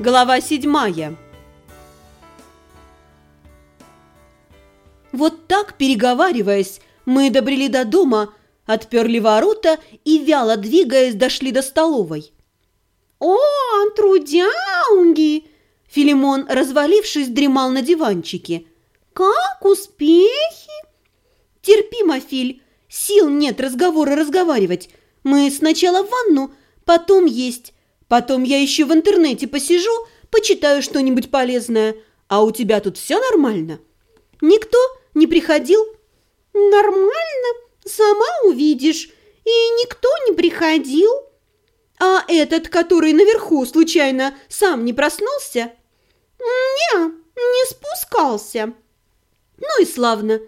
Глава седьмая. Вот так, переговариваясь, мы добрели до дома, отперли ворота и, вяло двигаясь, дошли до столовой. «О, трудяунги!» Филимон, развалившись, дремал на диванчике. «Как успехи?» «Терпимо, Филь, сил нет разговора разговаривать. Мы сначала в ванну, потом есть, Потом я еще в интернете посижу, почитаю что-нибудь полезное. А у тебя тут все нормально? Никто не приходил? Нормально, сама увидишь. И никто не приходил. А этот, который наверху, случайно, сам не проснулся? Не, не спускался. Ну и славно.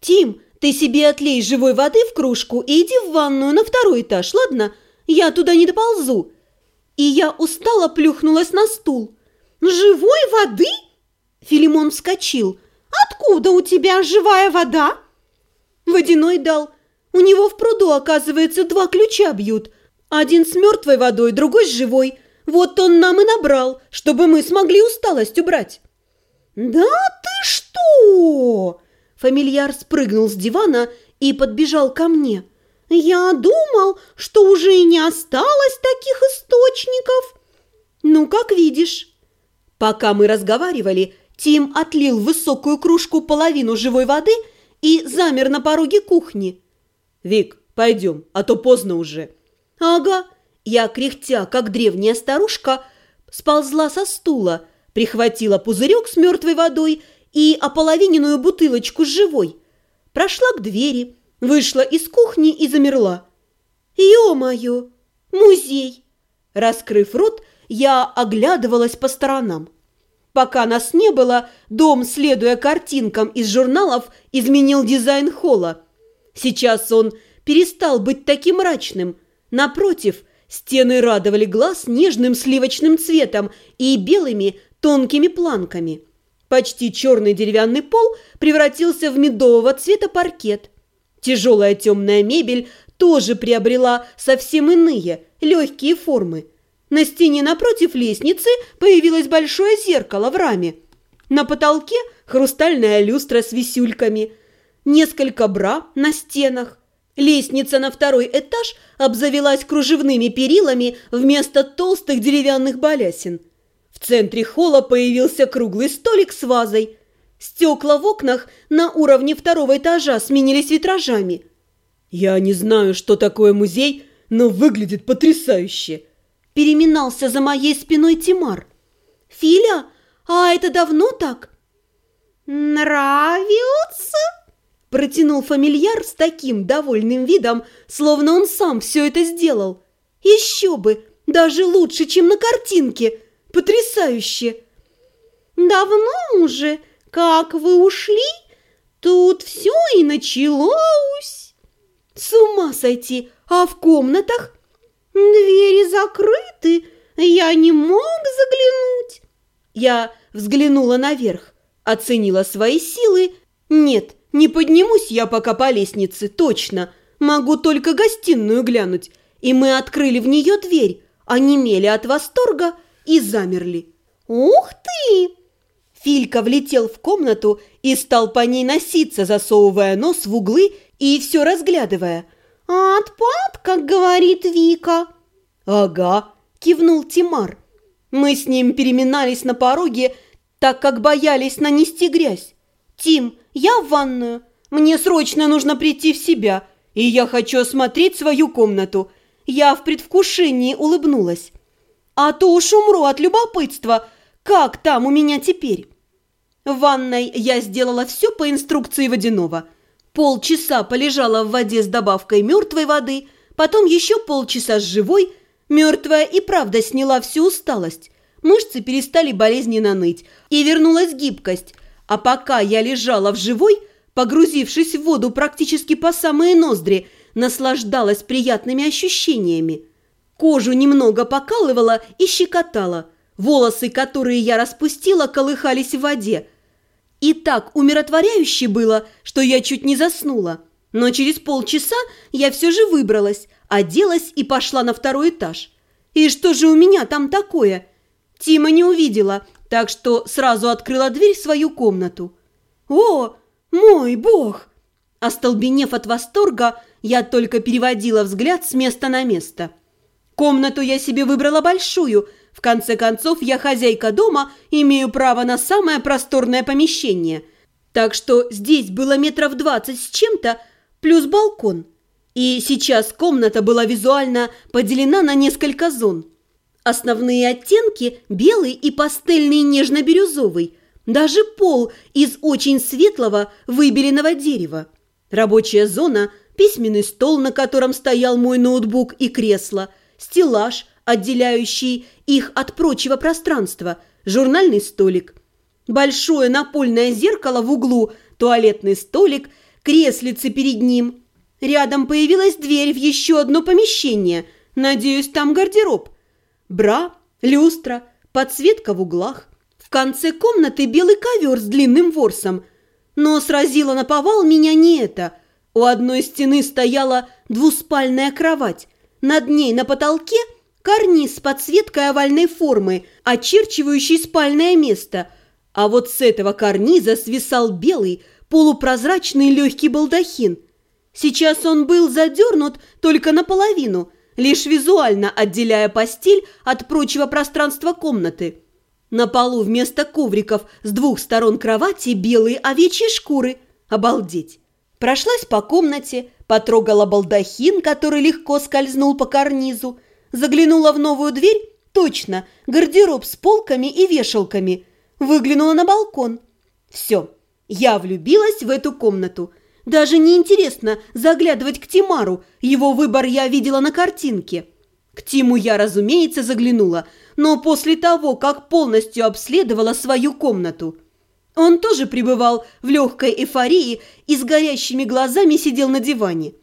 Тим, ты себе отлей живой воды в кружку и иди в ванную на второй этаж, ладно? Я туда не доползу и я устало плюхнулась на стул. «Живой воды?» Филимон вскочил. «Откуда у тебя живая вода?» «Водяной дал. У него в пруду, оказывается, два ключа бьют. Один с мертвой водой, другой с живой. Вот он нам и набрал, чтобы мы смогли усталость убрать». «Да ты что?» Фамильяр спрыгнул с дивана и подбежал ко мне. «Я думал, что уже не осталось таких источников». «Ну, как видишь». Пока мы разговаривали, Тим отлил в высокую кружку половину живой воды и замер на пороге кухни. «Вик, пойдем, а то поздно уже». «Ага». Я, кряхтя, как древняя старушка, сползла со стула, прихватила пузырек с мертвой водой и ополовиненную бутылочку с живой. Прошла к двери, Вышла из кухни и замерла. «Ё-моё! Музей!» Раскрыв рот, я оглядывалась по сторонам. Пока нас не было, дом, следуя картинкам из журналов, изменил дизайн холла. Сейчас он перестал быть таким мрачным. Напротив, стены радовали глаз нежным сливочным цветом и белыми тонкими планками. Почти черный деревянный пол превратился в медового цвета паркет. Тяжелая темная мебель тоже приобрела совсем иные, легкие формы. На стене напротив лестницы появилось большое зеркало в раме. На потолке хрустальная люстра с висюльками, несколько бра на стенах. Лестница на второй этаж обзавелась кружевными перилами вместо толстых деревянных балясин. В центре холла появился круглый столик с вазой – Стекла в окнах на уровне второго этажа сменились витражами. «Я не знаю, что такое музей, но выглядит потрясающе!» Переминался за моей спиной Тимар. «Филя, а это давно так?» «Нравится?» Протянул фамильяр с таким довольным видом, словно он сам все это сделал. «Еще бы! Даже лучше, чем на картинке! Потрясающе!» «Давно уже!» Как вы ушли, тут все и началось. С ума сойти, а в комнатах? Двери закрыты, я не мог заглянуть. Я взглянула наверх, оценила свои силы. Нет, не поднимусь я пока по лестнице, точно. Могу только гостиную глянуть. И мы открыли в нее дверь, онемели от восторга и замерли. «Ух ты!» Филька влетел в комнату и стал по ней носиться, засовывая нос в углы и все разглядывая. «Отпад, как говорит Вика». «Ага», – кивнул Тимар. Мы с ним переминались на пороге, так как боялись нанести грязь. «Тим, я в ванную. Мне срочно нужно прийти в себя, и я хочу осмотреть свою комнату». Я в предвкушении улыбнулась. «А то уж умру от любопытства. Как там у меня теперь?» В ванной я сделала все по инструкции водяного. Полчаса полежала в воде с добавкой мертвой воды, потом еще полчаса с живой. Мертвая и правда сняла всю усталость. Мышцы перестали болезненно ныть, и вернулась гибкость. А пока я лежала в живой, погрузившись в воду практически по самые ноздри, наслаждалась приятными ощущениями. Кожу немного покалывала и щекотала. Волосы, которые я распустила, колыхались в воде – и так умиротворяюще было, что я чуть не заснула. Но через полчаса я все же выбралась, оделась и пошла на второй этаж. И что же у меня там такое? Тима не увидела, так что сразу открыла дверь в свою комнату. «О, мой бог!» Остолбенев от восторга, я только переводила взгляд с места на место. Комнату я себе выбрала большую. В конце концов, я хозяйка дома, имею право на самое просторное помещение. Так что здесь было метров двадцать с чем-то, плюс балкон. И сейчас комната была визуально поделена на несколько зон. Основные оттенки – белый и пастельный нежно-бирюзовый. Даже пол из очень светлого выбеленного дерева. Рабочая зона – письменный стол, на котором стоял мой ноутбук и кресло, стеллаж, отделяющий их от прочего пространства, журнальный столик. Большое напольное зеркало в углу, туалетный столик, креслицы перед ним. Рядом появилась дверь в еще одно помещение. Надеюсь, там гардероб. Бра, люстра, подсветка в углах. В конце комнаты белый ковер с длинным ворсом. Но сразило на повал меня не это. У одной стены стояла двуспальная кровать. Над ней на потолке карниз с подсветкой овальной формы, очерчивающий спальное место. А вот с этого карниза свисал белый, полупрозрачный легкий балдахин. Сейчас он был задернут только наполовину – лишь визуально отделяя постель от прочего пространства комнаты. На полу вместо ковриков с двух сторон кровати белые овечьи шкуры. Обалдеть! Прошлась по комнате, потрогала балдахин, который легко скользнул по карнизу, заглянула в новую дверь, точно, гардероб с полками и вешалками, выглянула на балкон. Все, я влюбилась в эту комнату – даже не интересно заглядывать к Тимару, его выбор я видела на картинке. К Тиму я, разумеется, заглянула, но после того, как полностью обследовала свою комнату. Он тоже пребывал в легкой эйфории и с горящими глазами сидел на диване.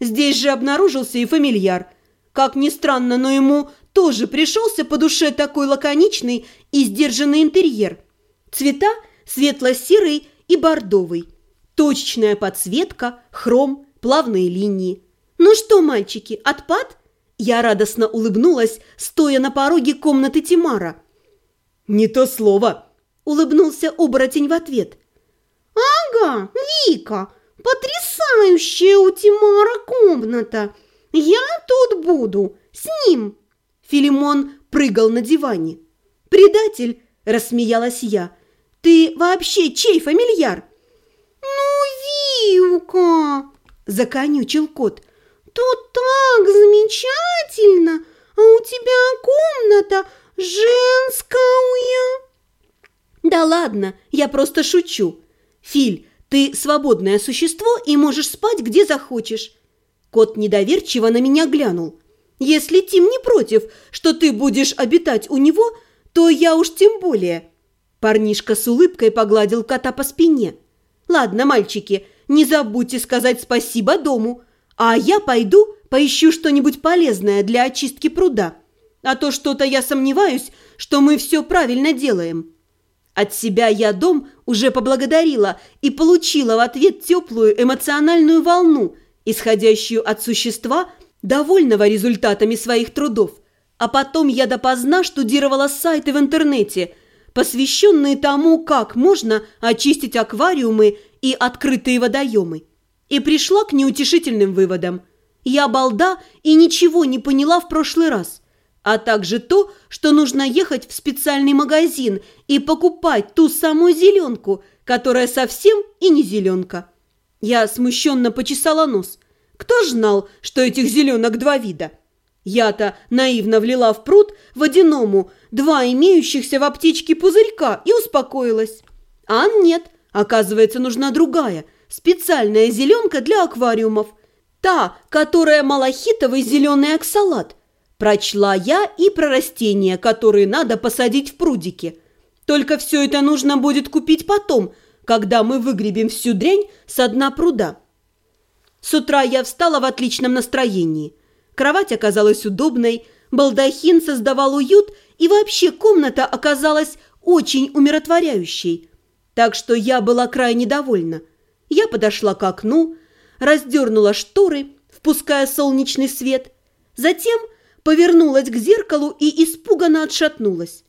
Здесь же обнаружился и фамильяр. Как ни странно, но ему тоже пришелся по душе такой лаконичный и сдержанный интерьер. Цвета светло-серый и бордовый. Точечная подсветка, хром, плавные линии. «Ну что, мальчики, отпад?» Я радостно улыбнулась, стоя на пороге комнаты Тимара. «Не то слово!» – улыбнулся оборотень в ответ. «Ага, Вика, потрясающая у Тимара комната! Я тут буду, с ним!» Филимон прыгал на диване. «Предатель!» – рассмеялась я. «Ты вообще чей фамильяр?» Ивка!» – законючил кот. «Тут так замечательно, а у тебя комната женская!» «Да ладно, я просто шучу. Филь, ты свободное существо и можешь спать где захочешь». Кот недоверчиво на меня глянул. «Если Тим не против, что ты будешь обитать у него, то я уж тем более». Парнишка с улыбкой погладил кота по спине. «Ладно, мальчики, не забудьте сказать спасибо дому, а я пойду поищу что-нибудь полезное для очистки пруда. А то что-то я сомневаюсь, что мы все правильно делаем». От себя я дом уже поблагодарила и получила в ответ теплую эмоциональную волну, исходящую от существа, довольного результатами своих трудов. А потом я допоздна штудировала сайты в интернете, посвященные тому, как можно очистить аквариумы и открытые водоемы. И пришла к неутешительным выводам. Я балда и ничего не поняла в прошлый раз. А также то, что нужно ехать в специальный магазин и покупать ту самую зеленку, которая совсем и не зеленка. Я смущенно почесала нос. Кто ж знал, что этих зеленок два вида? Я-то наивно влила в пруд водяному два имеющихся в аптечке пузырька и успокоилась. А нет – Оказывается, нужна другая, специальная зеленка для аквариумов. Та, которая малахитовый зеленый оксалат. Прочла я и про растения, которые надо посадить в прудике. Только все это нужно будет купить потом, когда мы выгребем всю дрянь со дна пруда. С утра я встала в отличном настроении. Кровать оказалась удобной, балдахин создавал уют, и вообще комната оказалась очень умиротворяющей. Так что я была крайне довольна. Я подошла к окну, раздернула шторы, впуская солнечный свет, затем повернулась к зеркалу и испуганно отшатнулась.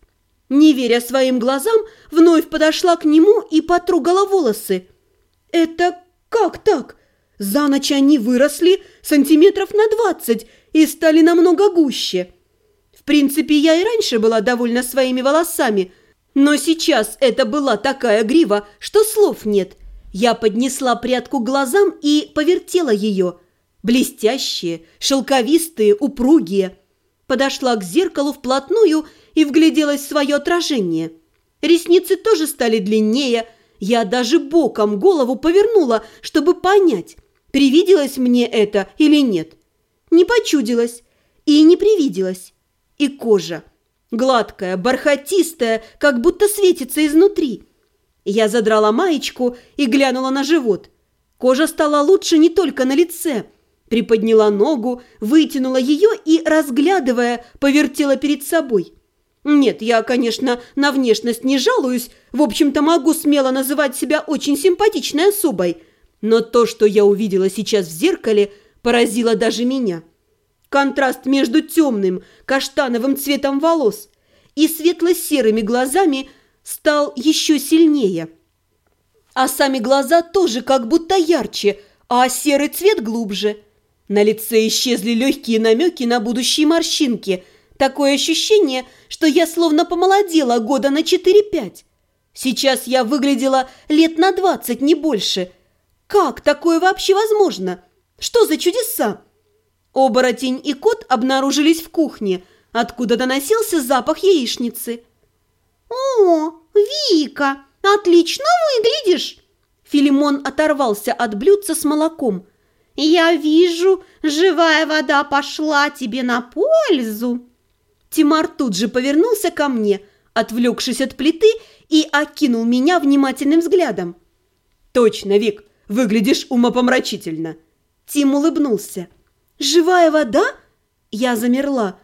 Не веря своим глазам, вновь подошла к нему и потрогала волосы. «Это как так? За ночь они выросли сантиметров на двадцать и стали намного гуще. В принципе, я и раньше была довольна своими волосами, но сейчас это была такая грива, что слов нет. Я поднесла прядку к глазам и повертела ее. Блестящие, шелковистые, упругие. Подошла к зеркалу вплотную и вгляделась в свое отражение. Ресницы тоже стали длиннее. Я даже боком голову повернула, чтобы понять, привиделось мне это или нет. Не почудилось и не привиделось. И кожа. Гладкая, бархатистая, как будто светится изнутри. Я задрала маечку и глянула на живот. Кожа стала лучше не только на лице. Приподняла ногу, вытянула ее и, разглядывая, повертела перед собой. Нет, я, конечно, на внешность не жалуюсь, в общем-то могу смело называть себя очень симпатичной особой, но то, что я увидела сейчас в зеркале, поразило даже меня. Контраст между темным, каштановым цветом волос и светло-серыми глазами стал еще сильнее. А сами глаза тоже как будто ярче, а серый цвет глубже. На лице исчезли легкие намеки на будущие морщинки. Такое ощущение, что я словно помолодела года на 4-5. Сейчас я выглядела лет на 20, не больше. Как такое вообще возможно? Что за чудеса? Оборотень и кот обнаружились в кухне, откуда доносился запах яичницы. «О, Вика, отлично выглядишь!» Филимон оторвался от блюдца с молоком. «Я вижу, живая вода пошла тебе на пользу!» Тимар тут же повернулся ко мне, отвлекшись от плиты, и окинул меня внимательным взглядом. «Точно, Вик, выглядишь умопомрачительно!» Тим улыбнулся. «Живая вода?» Я замерла.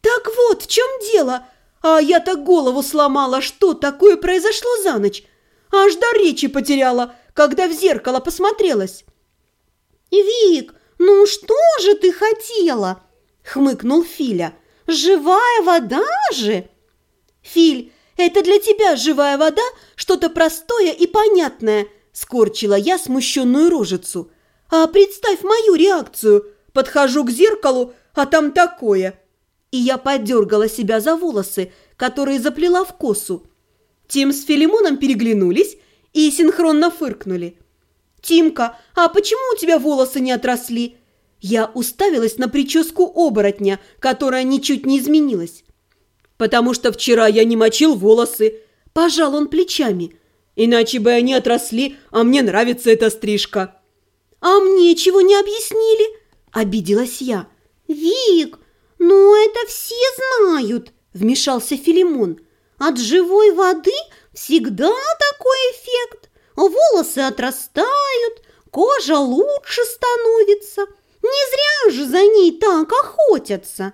«Так вот, в чем дело? А я так голову сломала, что такое произошло за ночь. Аж до речи потеряла, когда в зеркало посмотрелась». «Вик, ну что же ты хотела?» — хмыкнул Филя. «Живая вода же!» «Филь, это для тебя живая вода, что-то простое и понятное», — скорчила я смущенную рожицу. «А представь мою реакцию!» Подхожу к зеркалу, а там такое. И я подергала себя за волосы, которые заплела в косу. Тим с Филимоном переглянулись и синхронно фыркнули. «Тимка, а почему у тебя волосы не отросли?» Я уставилась на прическу оборотня, которая ничуть не изменилась. «Потому что вчера я не мочил волосы», – пожал он плечами. «Иначе бы они отросли, а мне нравится эта стрижка». «А мне чего не объяснили?» – обиделась я. «Вик, ну это все знают!» – вмешался Филимон. «От живой воды всегда такой эффект. Волосы отрастают, кожа лучше становится. Не зря же за ней так охотятся!»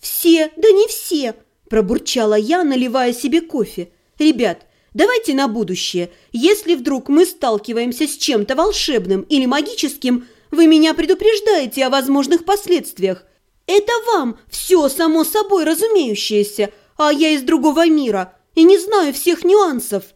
«Все, да не все!» – пробурчала я, наливая себе кофе. «Ребят, давайте на будущее. Если вдруг мы сталкиваемся с чем-то волшебным или магическим, вы меня предупреждаете о возможных последствиях. Это вам все само собой разумеющееся, а я из другого мира и не знаю всех нюансов.